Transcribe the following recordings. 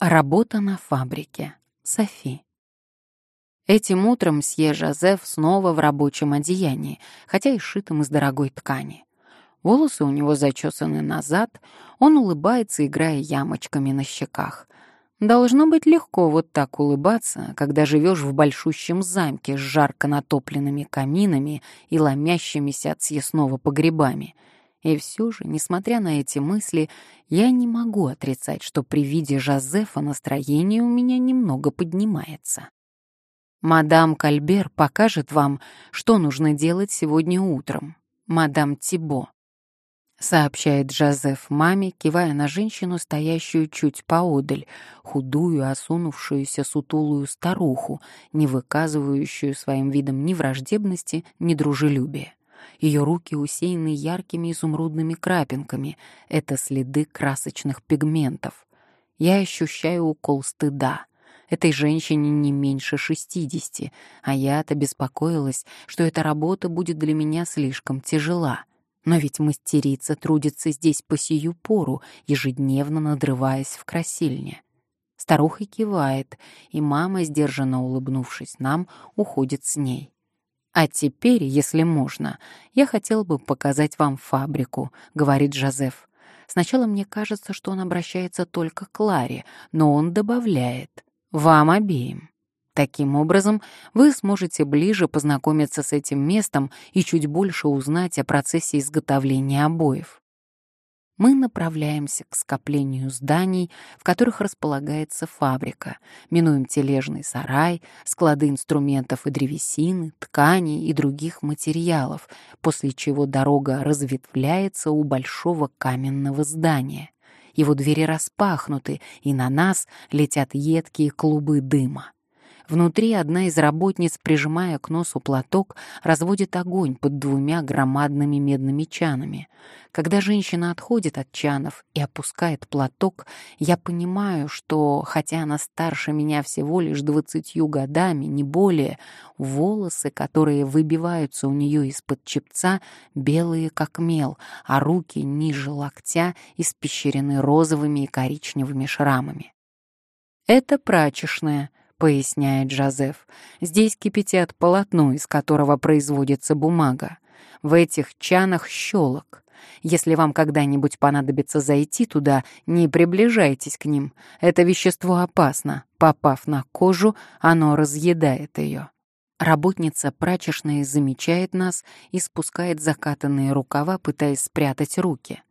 Работа на фабрике. Софи. Этим утром сье Жозеф снова в рабочем одеянии, хотя и сшитом из дорогой ткани. Волосы у него зачесаны назад, он улыбается, играя ямочками на щеках. Должно быть легко вот так улыбаться, когда живешь в большущем замке с жарко натопленными каминами и ломящимися от съестного погребами — и все же, несмотря на эти мысли, я не могу отрицать, что при виде Жозефа настроение у меня немного поднимается. Мадам Кальбер покажет вам, что нужно делать сегодня утром. Мадам Тибо. Сообщает Жозеф маме, кивая на женщину, стоящую чуть поодаль, худую, осунувшуюся, сутулую старуху, не выказывающую своим видом ни враждебности, ни дружелюбия. Ее руки усеяны яркими изумрудными крапинками. Это следы красочных пигментов. Я ощущаю укол стыда. Этой женщине не меньше шестидесяти, а я-то беспокоилась, что эта работа будет для меня слишком тяжела. Но ведь мастерица трудится здесь по сию пору, ежедневно надрываясь в красильне. Старуха кивает, и мама, сдержанно улыбнувшись нам, уходит с ней. «А теперь, если можно, я хотел бы показать вам фабрику», — говорит Жозеф. Сначала мне кажется, что он обращается только к Ларе, но он добавляет «вам обеим». Таким образом, вы сможете ближе познакомиться с этим местом и чуть больше узнать о процессе изготовления обоев мы направляемся к скоплению зданий, в которых располагается фабрика, минуем тележный сарай, склады инструментов и древесины, тканей и других материалов, после чего дорога разветвляется у большого каменного здания. Его двери распахнуты, и на нас летят едкие клубы дыма. Внутри одна из работниц, прижимая к носу платок, разводит огонь под двумя громадными медными чанами. Когда женщина отходит от чанов и опускает платок, я понимаю, что, хотя она старше меня всего лишь двадцатью годами, не более, волосы, которые выбиваются у нее из-под чепца, белые как мел, а руки ниже локтя испещрены розовыми и коричневыми шрамами. Это прачечная, — поясняет Жозеф. «Здесь кипятят полотно, из которого производится бумага. В этих чанах щелок. Если вам когда-нибудь понадобится зайти туда, не приближайтесь к ним. Это вещество опасно. Попав на кожу, оно разъедает ее». Работница прачечной замечает нас и спускает закатанные рукава, пытаясь спрятать руки.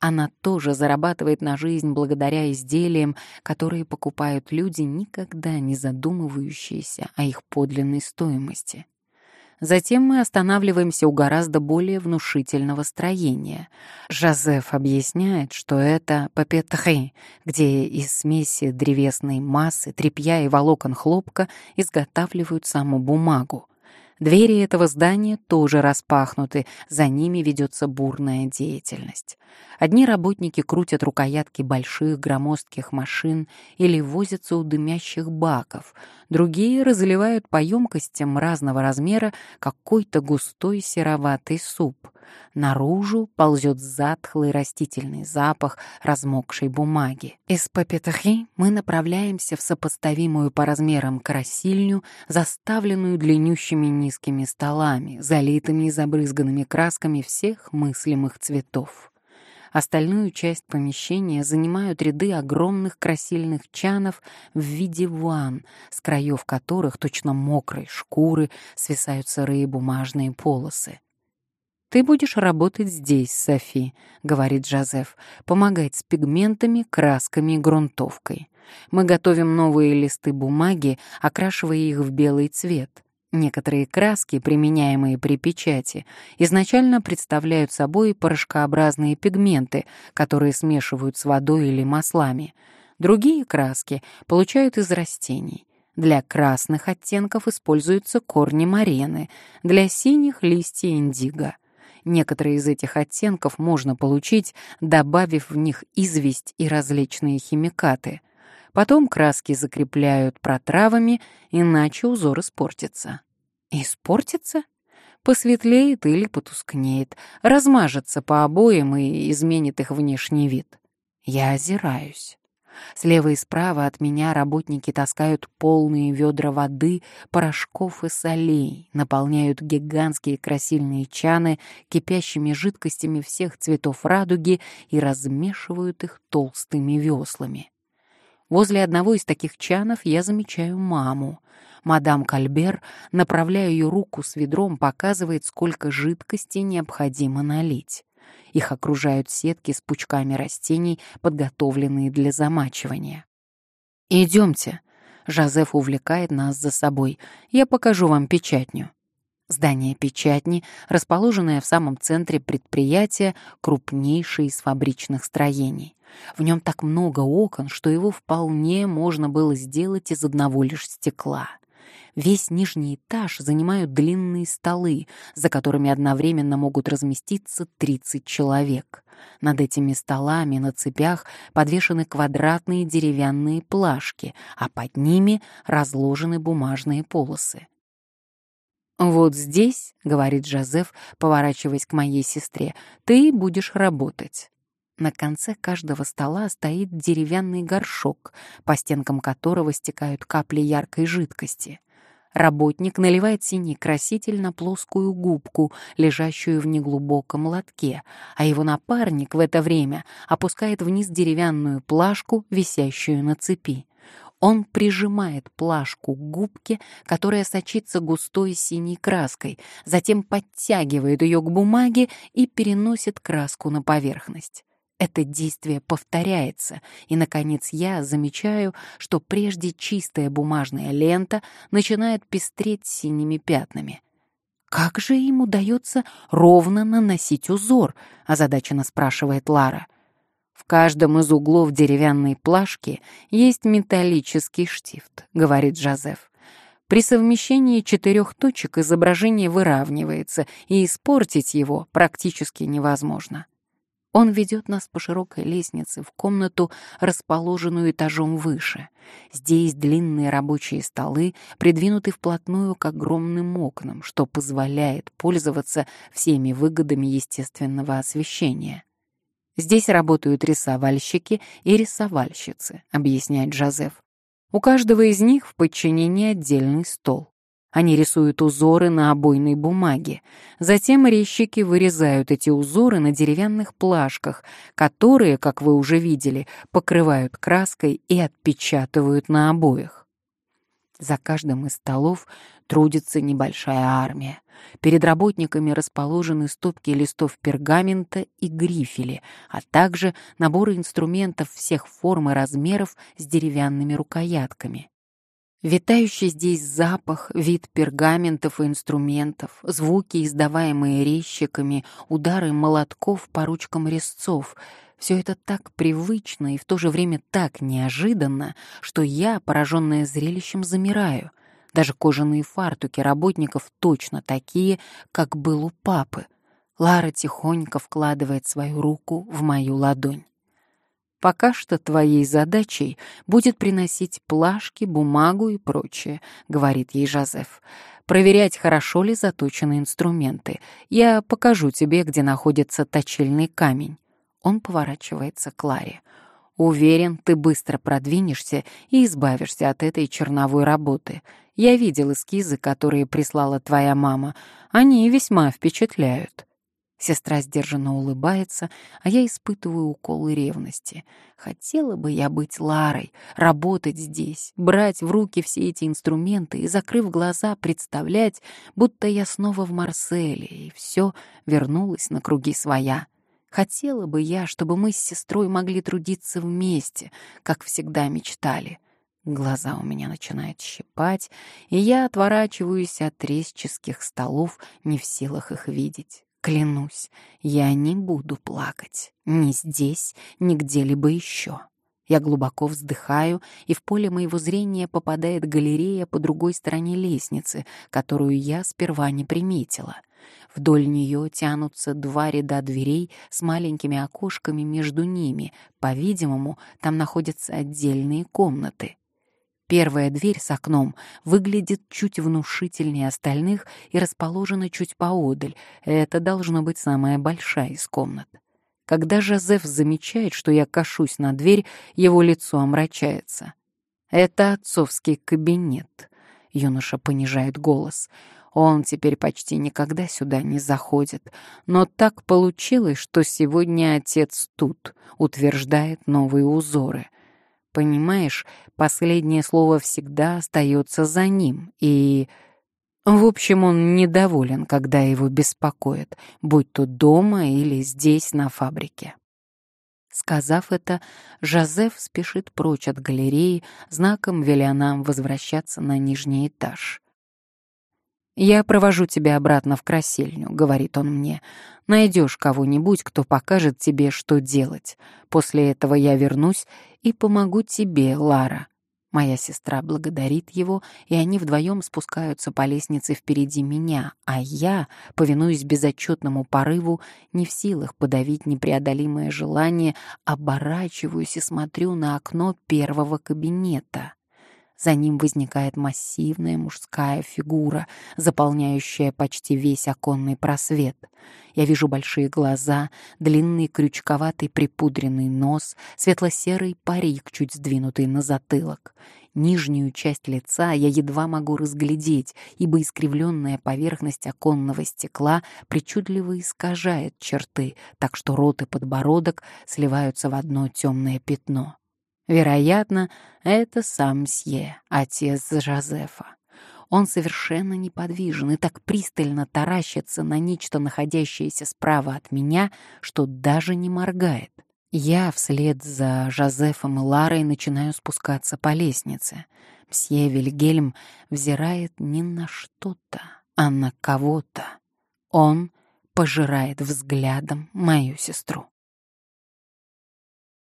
Она тоже зарабатывает на жизнь благодаря изделиям, которые покупают люди, никогда не задумывающиеся о их подлинной стоимости. Затем мы останавливаемся у гораздо более внушительного строения. Жозеф объясняет, что это папетре, где из смеси древесной массы, тряпья и волокон хлопка изготавливают саму бумагу. Двери этого здания тоже распахнуты, за ними ведется бурная деятельность. Одни работники крутят рукоятки больших громоздких машин или возятся у дымящих баков, другие разливают по емкостям разного размера какой-то густой сероватый суп. Наружу ползет затхлый растительный запах размокшей бумаги. Из папетахи мы направляемся в сопоставимую по размерам красильню, заставленную длиннющими низкими столами, залитыми и забрызганными красками всех мыслимых цветов. Остальную часть помещения занимают ряды огромных красильных чанов в виде ванн, с краев которых, точно мокрой шкуры, свисают сырые бумажные полосы. «Ты будешь работать здесь, Софи», — говорит Жозеф, «помогать с пигментами, красками и грунтовкой. Мы готовим новые листы бумаги, окрашивая их в белый цвет. Некоторые краски, применяемые при печати, изначально представляют собой порошкообразные пигменты, которые смешивают с водой или маслами. Другие краски получают из растений. Для красных оттенков используются корни марены, для синих — листья индиго. Некоторые из этих оттенков можно получить, добавив в них известь и различные химикаты. Потом краски закрепляют протравами, иначе узор испортится. Испортится? Посветлеет или потускнеет, размажется по обоям и изменит их внешний вид. Я озираюсь. Слева и справа от меня работники таскают полные ведра воды, порошков и солей, наполняют гигантские красильные чаны кипящими жидкостями всех цветов радуги и размешивают их толстыми веслами. Возле одного из таких чанов я замечаю маму. Мадам Кальбер, направляя ее руку с ведром, показывает, сколько жидкости необходимо налить. Их окружают сетки с пучками растений, подготовленные для замачивания. «Идемте», — Жозеф увлекает нас за собой. «Я покажу вам печатню». Здание печатни, расположенное в самом центре предприятия, крупнейшее из фабричных строений. В нем так много окон, что его вполне можно было сделать из одного лишь стекла. Весь нижний этаж занимают длинные столы, за которыми одновременно могут разместиться 30 человек. Над этими столами на цепях подвешены квадратные деревянные плашки, а под ними разложены бумажные полосы. «Вот здесь, — говорит Жозеф, поворачиваясь к моей сестре, — ты будешь работать». На конце каждого стола стоит деревянный горшок, по стенкам которого стекают капли яркой жидкости. Работник наливает синий краситель на плоскую губку, лежащую в неглубоком лотке, а его напарник в это время опускает вниз деревянную плашку, висящую на цепи. Он прижимает плашку к губке, которая сочится густой синей краской, затем подтягивает ее к бумаге и переносит краску на поверхность. Это действие повторяется, и, наконец, я замечаю, что прежде чистая бумажная лента начинает пестреть синими пятнами. «Как же им удается ровно наносить узор?» — озадаченно спрашивает Лара. «В каждом из углов деревянной плашки есть металлический штифт», — говорит Жозеф. При совмещении четырех точек изображение выравнивается, и испортить его практически невозможно. Он ведет нас по широкой лестнице в комнату, расположенную этажом выше. Здесь длинные рабочие столы придвинуты вплотную к огромным окнам, что позволяет пользоваться всеми выгодами естественного освещения. Здесь работают рисовальщики и рисовальщицы, объясняет Жозеф. У каждого из них в подчинении отдельный стол. Они рисуют узоры на обойной бумаге. Затем резчики вырезают эти узоры на деревянных плашках, которые, как вы уже видели, покрывают краской и отпечатывают на обоях. За каждым из столов трудится небольшая армия. Перед работниками расположены стопки листов пергамента и грифели, а также наборы инструментов всех форм и размеров с деревянными рукоятками. Витающий здесь запах, вид пергаментов и инструментов, звуки, издаваемые резчиками, удары молотков по ручкам резцов — все это так привычно и в то же время так неожиданно, что я, пораженная зрелищем, замираю. Даже кожаные фартуки работников точно такие, как был у папы. Лара тихонько вкладывает свою руку в мою ладонь. Пока что твоей задачей будет приносить плашки, бумагу и прочее, говорит ей Жозеф. Проверять, хорошо ли заточены инструменты. Я покажу тебе, где находится точильный камень. Он поворачивается к Ларе. Уверен, ты быстро продвинешься и избавишься от этой черновой работы. Я видел эскизы, которые прислала твоя мама. Они весьма впечатляют. Сестра сдержанно улыбается, а я испытываю уколы ревности. Хотела бы я быть Ларой, работать здесь, брать в руки все эти инструменты и, закрыв глаза, представлять, будто я снова в Марселе, и все вернулось на круги своя. Хотела бы я, чтобы мы с сестрой могли трудиться вместе, как всегда мечтали. Глаза у меня начинают щипать, и я отворачиваюсь от резческих столов, не в силах их видеть. Клянусь, я не буду плакать. Ни здесь, ни где-либо еще. Я глубоко вздыхаю, и в поле моего зрения попадает галерея по другой стороне лестницы, которую я сперва не приметила. Вдоль нее тянутся два ряда дверей с маленькими окошками между ними. По-видимому, там находятся отдельные комнаты. Первая дверь с окном выглядит чуть внушительнее остальных и расположена чуть поодаль. Это должно быть самая большая из комнат. Когда Жозеф замечает, что я кашусь на дверь, его лицо омрачается. «Это отцовский кабинет», — юноша понижает голос. Он теперь почти никогда сюда не заходит. Но так получилось, что сегодня отец тут, утверждает новые узоры. Понимаешь, последнее слово всегда остается за ним, и... В общем, он недоволен, когда его беспокоят, будь то дома или здесь, на фабрике. Сказав это, Жозеф спешит прочь от галереи, знаком веля нам возвращаться на нижний этаж. «Я провожу тебя обратно в красильню», — говорит он мне. «Найдешь кого-нибудь, кто покажет тебе, что делать. После этого я вернусь и помогу тебе, Лара». Моя сестра благодарит его, и они вдвоем спускаются по лестнице впереди меня, а я, повинуясь безотчетному порыву, не в силах подавить непреодолимое желание, оборачиваюсь и смотрю на окно первого кабинета. За ним возникает массивная мужская фигура, заполняющая почти весь оконный просвет. Я вижу большие глаза, длинный крючковатый припудренный нос, светло-серый парик, чуть сдвинутый на затылок. Нижнюю часть лица я едва могу разглядеть, ибо искривленная поверхность оконного стекла причудливо искажает черты, так что рот и подбородок сливаются в одно темное пятно. Вероятно, это сам Мсье, отец Жозефа. Он совершенно неподвижен и так пристально таращится на нечто, находящееся справа от меня, что даже не моргает. Я вслед за Жозефом и Ларой начинаю спускаться по лестнице. Мсье Вильгельм взирает не на что-то, а на кого-то. Он пожирает взглядом мою сестру.